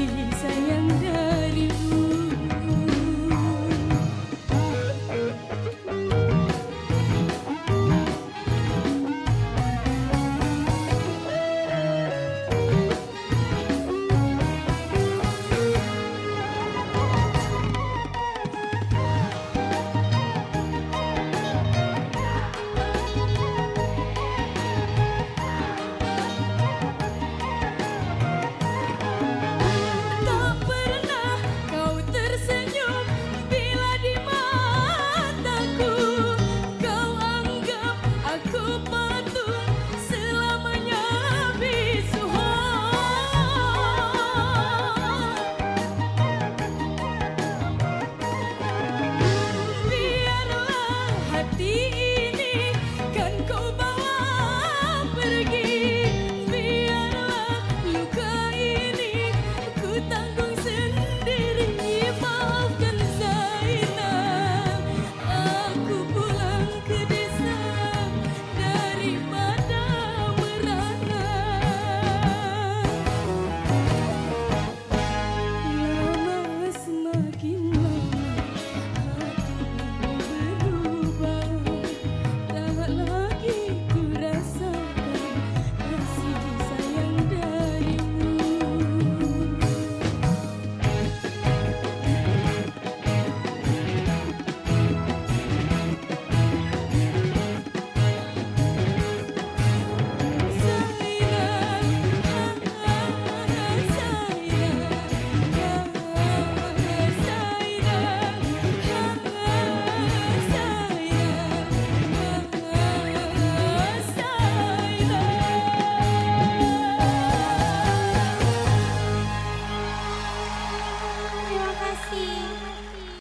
kasih sayang see